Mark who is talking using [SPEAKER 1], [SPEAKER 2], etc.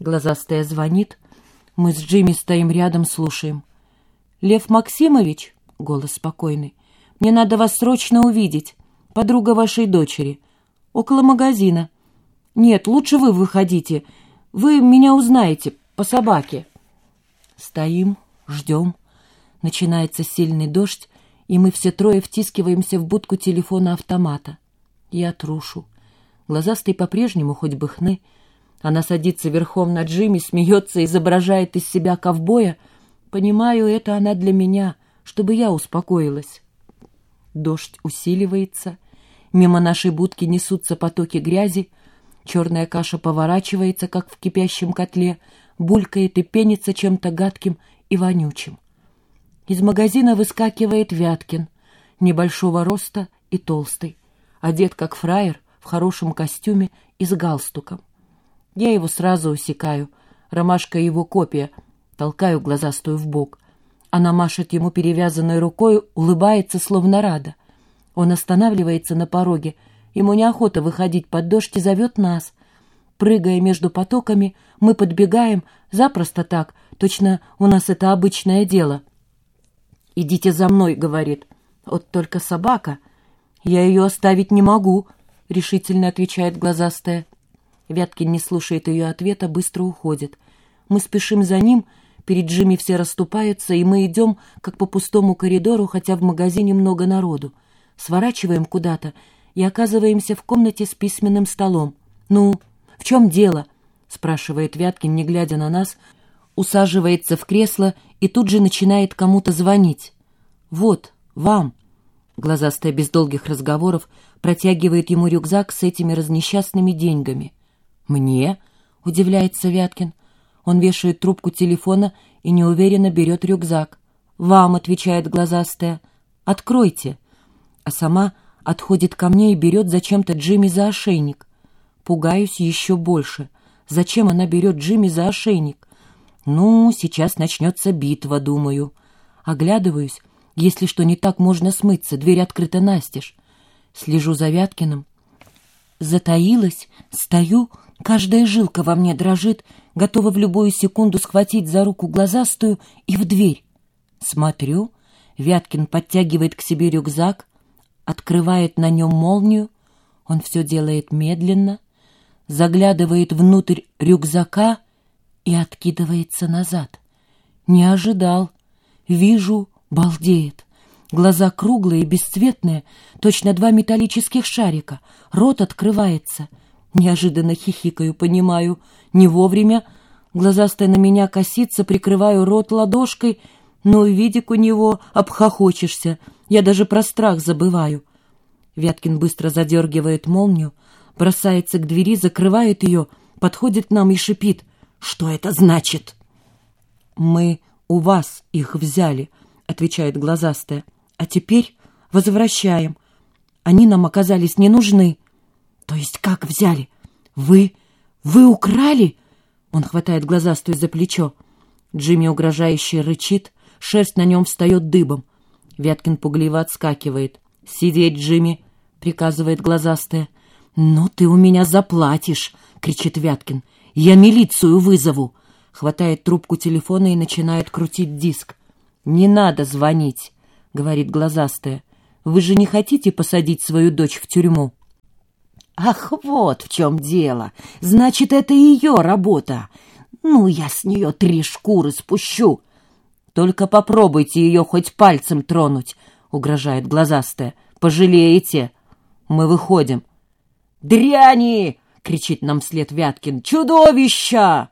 [SPEAKER 1] Глазастая звонит. Мы с Джимми стоим рядом, слушаем. «Лев Максимович?» — голос спокойный. «Мне надо вас срочно увидеть. Подруга вашей дочери. Около магазина. Нет, лучше вы выходите. Вы меня узнаете по собаке». Стоим, ждем. Начинается сильный дождь, и мы все трое втискиваемся в будку телефона-автомата. Я трушу. Глазастый по-прежнему хоть бы хны. Она садится верхом на Джимми, смеется, изображает из себя ковбоя. Понимаю, это она для меня, чтобы я успокоилась. Дождь усиливается. Мимо нашей будки несутся потоки грязи. Черная каша поворачивается, как в кипящем котле, булькает и пенится чем-то гадким и вонючим. Из магазина выскакивает Вяткин, небольшого роста и толстый, одет как фраер в хорошем костюме и с галстуком. Я его сразу усекаю, ромашка его копия, толкаю глазастую в бок. Она машет ему перевязанной рукой, улыбается, словно рада. Он останавливается на пороге, ему неохота выходить под дождь и зовет нас. Прыгая между потоками, мы подбегаем, запросто так, точно у нас это обычное дело — «Идите за мной», — говорит. «Вот только собака. Я ее оставить не могу», — решительно отвечает глазастая. Вяткин не слушает ее ответа, быстро уходит. Мы спешим за ним, перед Джимми все расступаются, и мы идем, как по пустому коридору, хотя в магазине много народу. Сворачиваем куда-то и оказываемся в комнате с письменным столом. «Ну, в чем дело?» — спрашивает Вяткин, не глядя на нас, усаживается в кресло и тут же начинает кому-то звонить. «Вот, вам!» Глазастая без долгих разговоров протягивает ему рюкзак с этими разнесчастными деньгами. «Мне?» — удивляется Вяткин. Он вешает трубку телефона и неуверенно берет рюкзак. «Вам», — отвечает глазастая, — «откройте». А сама отходит ко мне и берет зачем-то Джимми за ошейник. Пугаюсь еще больше. Зачем она берет Джимми за ошейник? Ну, сейчас начнется битва, думаю. Оглядываюсь. Если что не так, можно смыться. Дверь открыта настежь. Слежу за Вяткиным. Затаилась, стою, каждая жилка во мне дрожит, готова в любую секунду схватить за руку глазастую и в дверь. Смотрю, Вяткин подтягивает к себе рюкзак, открывает на нем молнию, он все делает медленно, заглядывает внутрь рюкзака — и откидывается назад. Не ожидал. Вижу, балдеет. Глаза круглые, бесцветные, точно два металлических шарика. Рот открывается. Неожиданно хихикаю, понимаю. Не вовремя. Глазастая на меня косится, прикрываю рот ладошкой. Но, видик у него, обхохочешься. Я даже про страх забываю. Вяткин быстро задергивает молнию, бросается к двери, закрывает ее, подходит к нам и шипит. «Что это значит?» «Мы у вас их взяли», — отвечает глазастая. «А теперь возвращаем. Они нам оказались не нужны». «То есть как взяли? Вы... вы украли?» Он хватает глазастую за плечо. Джимми угрожающе рычит, шерсть на нем встает дыбом. Вяткин пугливо отскакивает. «Сидеть, Джимми!» — приказывает глазастая. «Ну ты у меня заплатишь!» — кричит Вяткин. «Я милицию вызову!» Хватает трубку телефона и начинает крутить диск. «Не надо звонить», — говорит глазастая. «Вы же не хотите посадить свою дочь в тюрьму?» «Ах, вот в чем дело! Значит, это ее работа! Ну, я с нее три шкуры спущу!» «Только попробуйте ее хоть пальцем тронуть», — угрожает глазастая. «Пожалеете!» Мы выходим. «Дряни!» кричит нам вслед Вяткин. «Чудовища!»